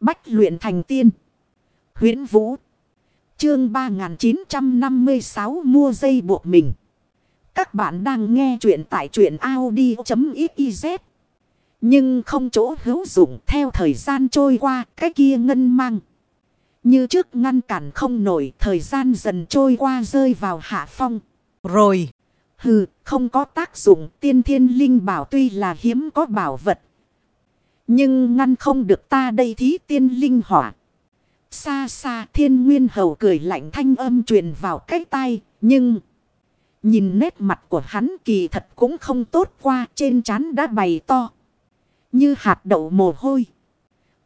Bách luyện thành tiên. huyễn Vũ. Chương 3956 mua dây buộc mình. Các bạn đang nghe truyện tại truyện Audi.xyz. Nhưng không chỗ hữu dụng theo thời gian trôi qua cái kia ngân mang. Như trước ngăn cản không nổi thời gian dần trôi qua rơi vào hạ phong. Rồi. Hừ, không có tác dụng tiên thiên linh bảo tuy là hiếm có bảo vật. Nhưng ngăn không được ta đây thí tiên linh hỏa. Xa xa thiên nguyên hầu cười lạnh thanh âm truyền vào cái tai. Nhưng nhìn nét mặt của hắn kỳ thật cũng không tốt qua trên trán đã bày to. Như hạt đậu mồ hôi.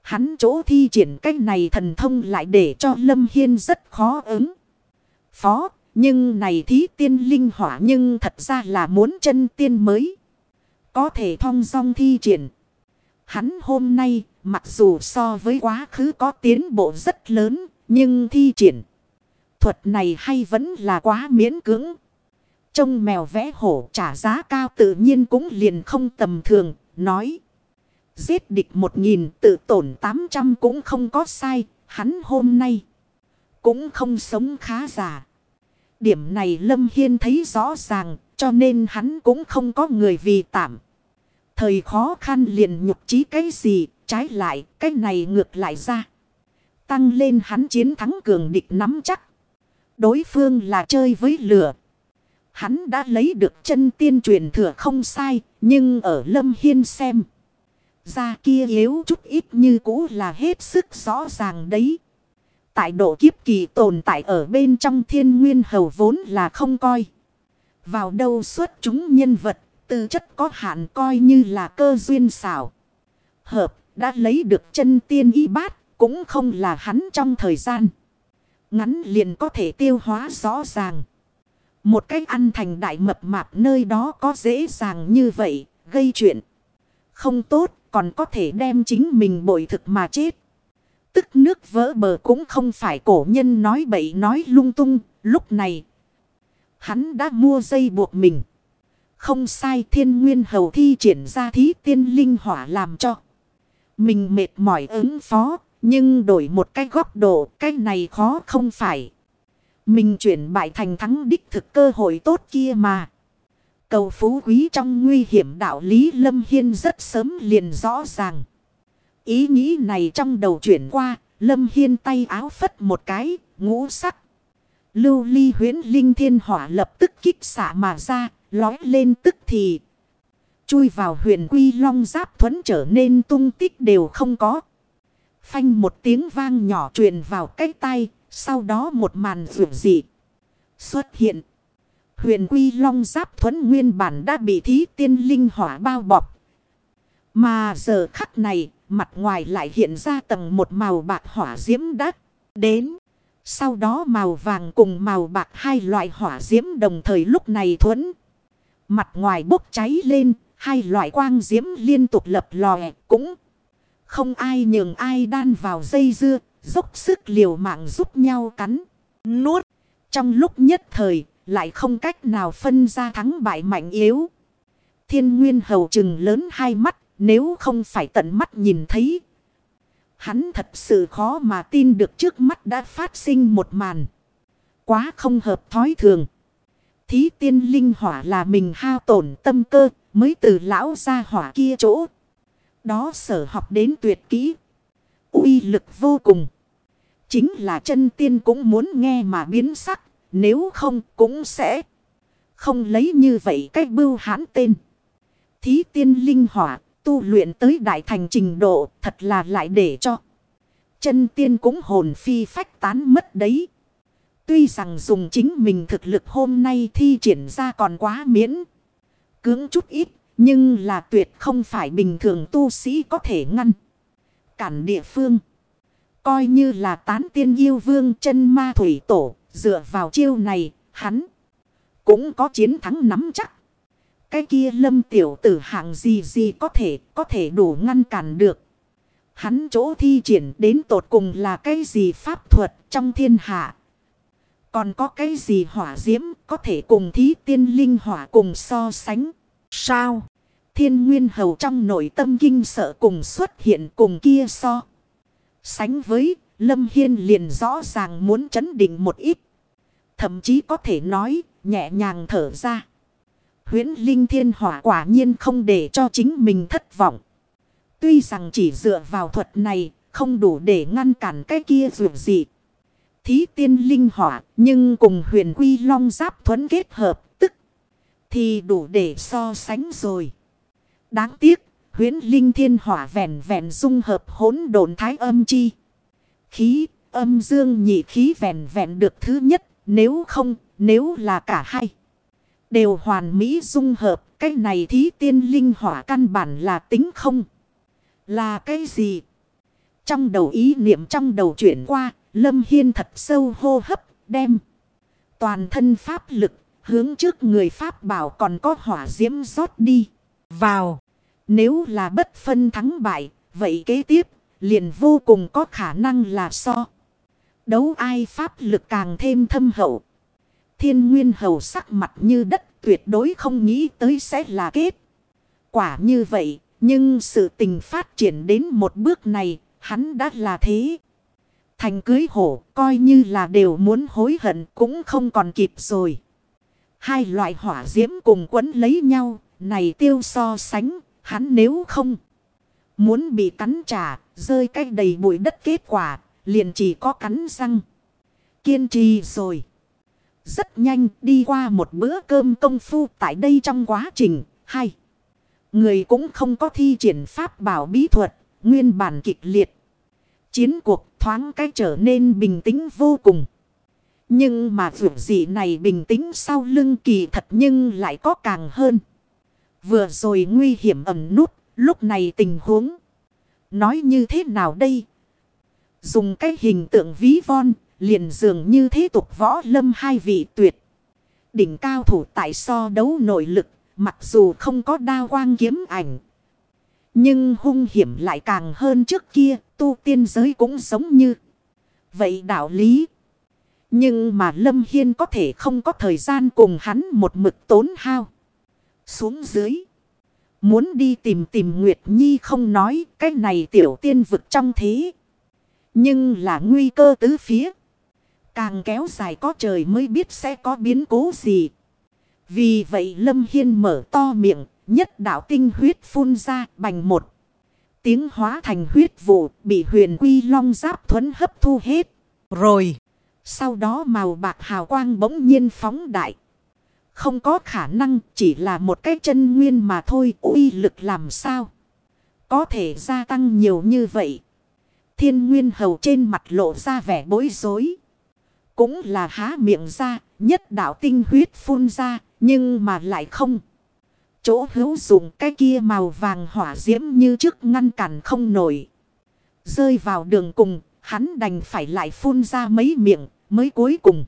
Hắn chỗ thi triển cách này thần thông lại để cho Lâm Hiên rất khó ứng. Phó, nhưng này thí tiên linh hỏa nhưng thật ra là muốn chân tiên mới. Có thể thong dong thi triển. Hắn hôm nay mặc dù so với quá khứ có tiến bộ rất lớn nhưng thi triển. Thuật này hay vẫn là quá miễn cưỡng. Trông mèo vẽ hổ trả giá cao tự nhiên cũng liền không tầm thường, nói. Giết địch một nghìn tự tổn tám trăm cũng không có sai, hắn hôm nay cũng không sống khá giả. Điểm này Lâm Hiên thấy rõ ràng, cho nên hắn cũng không có người vì tạm. Thời khó khăn liền nhục trí cái gì, trái lại, cái này ngược lại ra. Tăng lên hắn chiến thắng cường địch nắm chắc. Đối phương là chơi với lửa. Hắn đã lấy được chân tiên truyền thừa không sai, nhưng ở Lâm Hiên xem. Ra kia yếu chút ít như cũ là hết sức rõ ràng đấy. Tại độ kiếp kỳ tồn tại ở bên trong thiên nguyên hầu vốn là không coi. Vào đâu xuất chúng nhân vật, tư chất có hạn coi như là cơ duyên xảo. Hợp, đã lấy được chân tiên y bát, cũng không là hắn trong thời gian. Ngắn liền có thể tiêu hóa rõ ràng. Một cách ăn thành đại mập mạp nơi đó có dễ dàng như vậy, gây chuyện. Không tốt, còn có thể đem chính mình bội thực mà chết. Tức nước vỡ bờ cũng không phải cổ nhân nói bậy nói lung tung, lúc này. Hắn đã mua dây buộc mình. Không sai thiên nguyên hầu thi triển ra thí tiên linh hỏa làm cho. Mình mệt mỏi ứng phó, nhưng đổi một cái góc độ, cái này khó không phải. Mình chuyển bại thành thắng đích thực cơ hội tốt kia mà. Cầu phú quý trong nguy hiểm đạo lý Lâm Hiên rất sớm liền rõ ràng. Ý nghĩ này trong đầu chuyển qua, Lâm Hiên tay áo phất một cái, ngũ sắc. Lưu ly huyến linh thiên hỏa lập tức kích xả mà ra, lói lên tức thì. Chui vào huyền quy long giáp thuẫn trở nên tung tích đều không có. Phanh một tiếng vang nhỏ truyền vào cái tay, sau đó một màn rượu dị xuất hiện. Huyền quy long giáp thuẫn nguyên bản đã bị thí tiên linh hỏa bao bọc. Mà giờ khắc này, mặt ngoài lại hiện ra tầng một màu bạc hỏa diễm đắt Đến, sau đó màu vàng cùng màu bạc hai loại hỏa diễm đồng thời lúc này thuẫn. Mặt ngoài bốc cháy lên, hai loại quang diễm liên tục lập lòe cũng không ai nhường ai đan vào dây dưa, dốc sức liều mạng giúp nhau cắn, nuốt. Trong lúc nhất thời, lại không cách nào phân ra thắng bại mạnh yếu. Thiên nguyên hầu trừng lớn hai mắt, nếu không phải tận mắt nhìn thấy. Hắn thật sự khó mà tin được trước mắt đã phát sinh một màn. Quá không hợp thói thường. Thí tiên linh hỏa là mình hao tổn tâm cơ, mới từ lão ra hỏa kia chỗ. Đó sở học đến tuyệt kỹ. uy lực vô cùng. Chính là chân tiên cũng muốn nghe mà biến sắc. Nếu không cũng sẽ không lấy như vậy cách bưu hãn tên. Thí tiên linh hỏa tu luyện tới đại thành trình độ thật là lại để cho. Chân tiên cũng hồn phi phách tán mất đấy. Tuy rằng dùng chính mình thực lực hôm nay thi triển ra còn quá miễn. Cưỡng chút ít, nhưng là tuyệt không phải bình thường tu sĩ có thể ngăn. Cản địa phương. Coi như là tán tiên yêu vương chân ma thủy tổ. Dựa vào chiêu này, hắn cũng có chiến thắng nắm chắc. Cái kia lâm tiểu tử hạng gì gì có thể có thể đủ ngăn cản được. Hắn chỗ thi triển đến tột cùng là cái gì pháp thuật trong thiên hạ. Còn có cái gì hỏa diễm có thể cùng thí tiên linh hỏa cùng so sánh. Sao? Thiên nguyên hầu trong nội tâm kinh sợ cùng xuất hiện cùng kia so. Sánh với, Lâm Hiên liền rõ ràng muốn chấn định một ít. Thậm chí có thể nói, nhẹ nhàng thở ra. Huyễn Linh Thiên Hỏa quả nhiên không để cho chính mình thất vọng. Tuy rằng chỉ dựa vào thuật này, không đủ để ngăn cản cái kia dù gì. Thí tiên linh hỏa nhưng cùng huyền quy long giáp thuẫn kết hợp tức thì đủ để so sánh rồi. Đáng tiếc huyễn linh thiên hỏa vẹn vẹn dung hợp hỗn độn thái âm chi. Khí âm dương nhị khí vẹn vẹn được thứ nhất nếu không nếu là cả hai. Đều hoàn mỹ dung hợp cái này thí tiên linh hỏa căn bản là tính không. Là cái gì? Trong đầu ý niệm trong đầu chuyển qua, Lâm Hiên thật sâu hô hấp, đem. Toàn thân pháp lực, hướng trước người pháp bảo còn có hỏa diễm rót đi. Vào. Nếu là bất phân thắng bại, vậy kế tiếp, liền vô cùng có khả năng là so. Đấu ai pháp lực càng thêm thâm hậu. Thiên nguyên hầu sắc mặt như đất tuyệt đối không nghĩ tới sẽ là kết. Quả như vậy, nhưng sự tình phát triển đến một bước này, hắn đã là thế. Thành cưới hổ, coi như là đều muốn hối hận cũng không còn kịp rồi. Hai loại hỏa diễm cùng quấn lấy nhau, này tiêu so sánh, hắn nếu không. Muốn bị cắn trả, rơi cách đầy bụi đất kết quả, liền chỉ có cắn răng. Kiên trì rồi. Rất nhanh đi qua một bữa cơm công phu tại đây trong quá trình. Hai. Người cũng không có thi triển pháp bảo bí thuật. Nguyên bản kịch liệt. Chiến cuộc thoáng cái trở nên bình tĩnh vô cùng. Nhưng mà vượt dị này bình tĩnh sau lưng kỳ thật nhưng lại có càng hơn. Vừa rồi nguy hiểm ẩm nút. Lúc này tình huống. Nói như thế nào đây? Dùng cái hình tượng ví von liền dường như thế tục võ lâm hai vị tuyệt. Đỉnh cao thủ tại so đấu nội lực, mặc dù không có đa quang kiếm ảnh. Nhưng hung hiểm lại càng hơn trước kia, tu tiên giới cũng giống như. Vậy đạo lý. Nhưng mà Lâm Hiên có thể không có thời gian cùng hắn một mực tốn hao. Xuống dưới. Muốn đi tìm tìm Nguyệt Nhi không nói cái này tiểu tiên vực trong thế. Nhưng là nguy cơ tứ phía. Càng kéo dài có trời mới biết sẽ có biến cố gì. Vì vậy Lâm Hiên mở to miệng, nhất đạo tinh huyết phun ra bành một. Tiếng hóa thành huyết vụ bị huyền quy long giáp thuẫn hấp thu hết. Rồi, sau đó màu bạc hào quang bỗng nhiên phóng đại. Không có khả năng chỉ là một cái chân nguyên mà thôi uy lực làm sao. Có thể gia tăng nhiều như vậy. Thiên nguyên hầu trên mặt lộ ra vẻ bối rối. Cũng là há miệng ra, nhất đạo tinh huyết phun ra, nhưng mà lại không. Chỗ hữu dụng cái kia màu vàng hỏa diễm như trước ngăn cản không nổi. Rơi vào đường cùng, hắn đành phải lại phun ra mấy miệng, mới cuối cùng.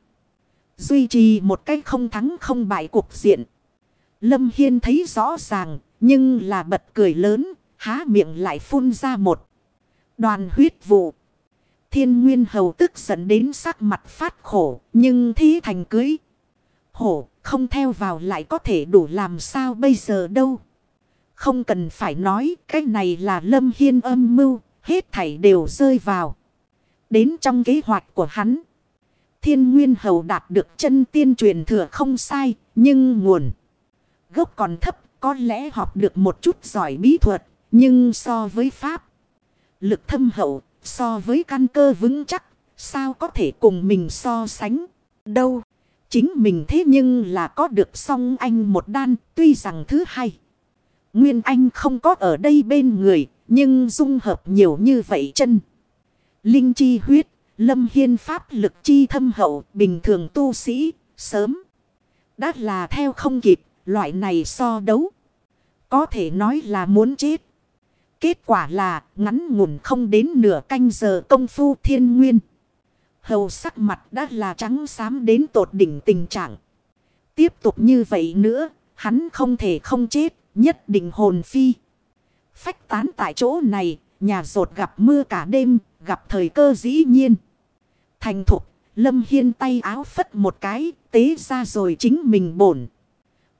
Duy trì một cái không thắng không bại cuộc diện. Lâm Hiên thấy rõ ràng, nhưng là bật cười lớn, há miệng lại phun ra một đoàn huyết vụ. Thiên Nguyên Hầu tức giận đến sắc mặt phát khổ, nhưng thí thành cưới. Hổ, không theo vào lại có thể đủ làm sao bây giờ đâu. Không cần phải nói, cái này là lâm hiên âm mưu, hết thảy đều rơi vào. Đến trong kế hoạch của hắn. Thiên Nguyên Hầu đạt được chân tiên truyền thừa không sai, nhưng nguồn gốc còn thấp, có lẽ học được một chút giỏi bí thuật, nhưng so với Pháp, lực thâm hậu So với căn cơ vững chắc, sao có thể cùng mình so sánh? Đâu? Chính mình thế nhưng là có được song anh một đan, tuy rằng thứ hai. Nguyên anh không có ở đây bên người, nhưng dung hợp nhiều như vậy chân. Linh chi huyết, lâm hiên pháp lực chi thâm hậu, bình thường tu sĩ, sớm. Đã là theo không kịp, loại này so đấu. Có thể nói là muốn chết. Kết quả là ngắn ngủn không đến nửa canh giờ công phu thiên nguyên. Hầu sắc mặt đã là trắng xám đến tột đỉnh tình trạng. Tiếp tục như vậy nữa, hắn không thể không chết, nhất định hồn phi. Phách tán tại chỗ này, nhà rột gặp mưa cả đêm, gặp thời cơ dĩ nhiên. Thành thục, Lâm Hiên tay áo phất một cái, tế ra rồi chính mình bổn.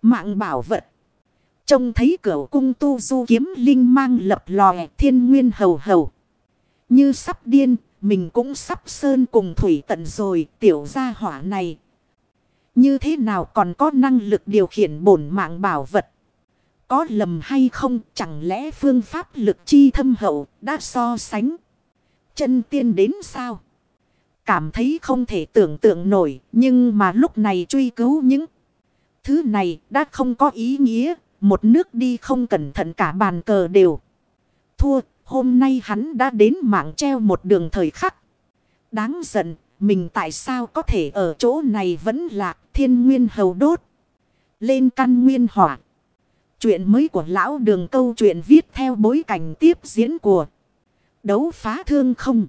Mạng bảo vật. Trông thấy cửa cung tu du kiếm linh mang lập lòe thiên nguyên hầu hầu. Như sắp điên, mình cũng sắp sơn cùng thủy tận rồi, tiểu gia hỏa này. Như thế nào còn có năng lực điều khiển bổn mạng bảo vật? Có lầm hay không, chẳng lẽ phương pháp lực chi thâm hậu đã so sánh? Chân tiên đến sao? Cảm thấy không thể tưởng tượng nổi, nhưng mà lúc này truy cứu những thứ này đã không có ý nghĩa. Một nước đi không cẩn thận cả bàn cờ đều. Thua, hôm nay hắn đã đến mạng treo một đường thời khắc. Đáng giận, mình tại sao có thể ở chỗ này vẫn lạc thiên nguyên hầu đốt. Lên căn nguyên hỏa. Chuyện mới của lão đường câu chuyện viết theo bối cảnh tiếp diễn của đấu phá thương không.